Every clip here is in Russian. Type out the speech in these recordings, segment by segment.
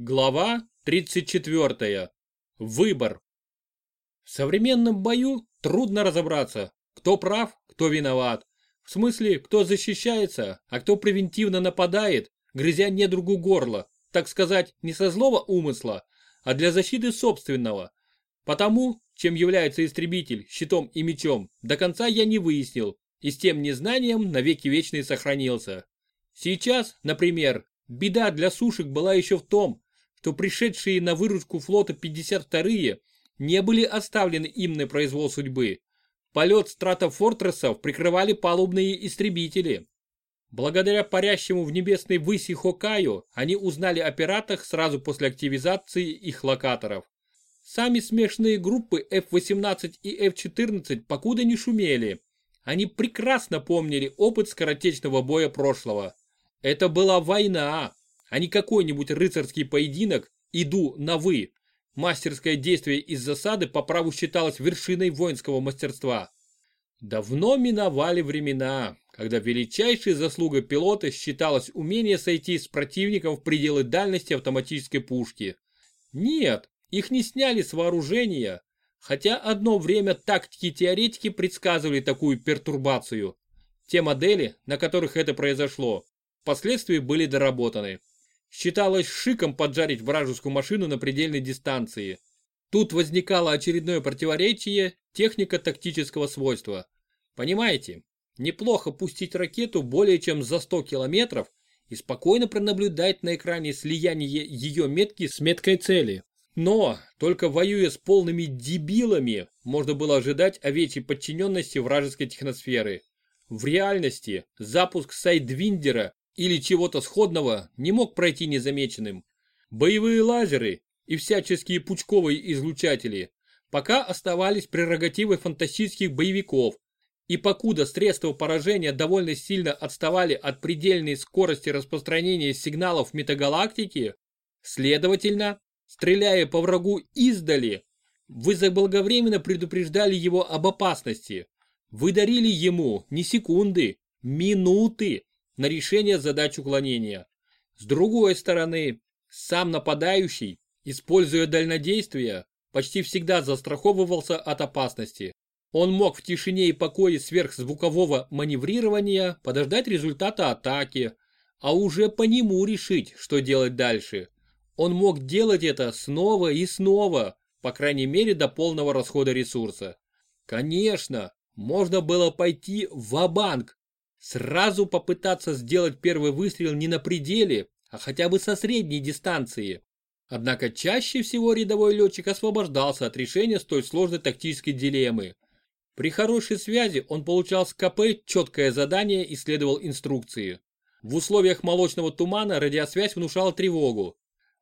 Глава 34. Выбор. В современном бою трудно разобраться, кто прав, кто виноват. В смысле, кто защищается, а кто превентивно нападает, грызя недругу горло, так сказать, не со злого умысла, а для защиты собственного. Потому, чем является истребитель, щитом и мечом, до конца я не выяснил, и с тем незнанием навеки вечный сохранился. Сейчас, например, беда для сушек была еще в том, что пришедшие на выручку флота 52-е не были оставлены им на произвол судьбы. Полет стратофортресов прикрывали палубные истребители. Благодаря парящему в небесной выси Хокаю они узнали о пиратах сразу после активизации их локаторов. Сами смешанные группы F-18 и F-14 покуда не шумели. Они прекрасно помнили опыт скоротечного боя прошлого. Это была война, а не какой-нибудь рыцарский поединок «иду на вы». Мастерское действие из засады по праву считалось вершиной воинского мастерства. Давно миновали времена, когда величайшей заслугой пилота считалось умение сойти с противником в пределы дальности автоматической пушки. Нет, их не сняли с вооружения, хотя одно время тактики-теоретики предсказывали такую пертурбацию. Те модели, на которых это произошло, впоследствии были доработаны. Считалось шиком поджарить вражескую машину на предельной дистанции. Тут возникало очередное противоречие технико-тактического свойства. Понимаете, неплохо пустить ракету более чем за 100 километров и спокойно пронаблюдать на экране слияние ее метки с меткой цели. Но, только воюя с полными дебилами, можно было ожидать овечьей подчиненности вражеской техносферы. В реальности запуск сайдвиндера или чего-то сходного не мог пройти незамеченным. Боевые лазеры и всяческие пучковые излучатели пока оставались прерогативой фантастических боевиков, и покуда средства поражения довольно сильно отставали от предельной скорости распространения сигналов метагалактики, следовательно, стреляя по врагу издали, вы заблаговременно предупреждали его об опасности. Вы дарили ему не секунды, минуты, на решение задач уклонения. С другой стороны, сам нападающий, используя дальнодействие, почти всегда застраховывался от опасности. Он мог в тишине и покое сверхзвукового маневрирования подождать результата атаки, а уже по нему решить, что делать дальше. Он мог делать это снова и снова, по крайней мере до полного расхода ресурса. Конечно, можно было пойти в банк Сразу попытаться сделать первый выстрел не на пределе, а хотя бы со средней дистанции. Однако чаще всего рядовой летчик освобождался от решения столь сложной тактической дилеммы. При хорошей связи он получал с КП четкое задание и следовал инструкции. В условиях молочного тумана радиосвязь внушала тревогу.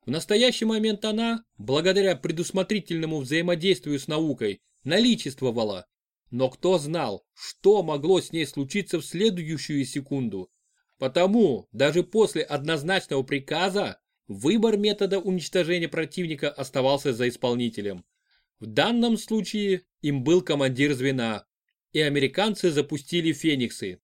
В настоящий момент она, благодаря предусмотрительному взаимодействию с наукой, наличествовала. Но кто знал, что могло с ней случиться в следующую секунду? Потому, даже после однозначного приказа, выбор метода уничтожения противника оставался за исполнителем. В данном случае им был командир звена, и американцы запустили фениксы.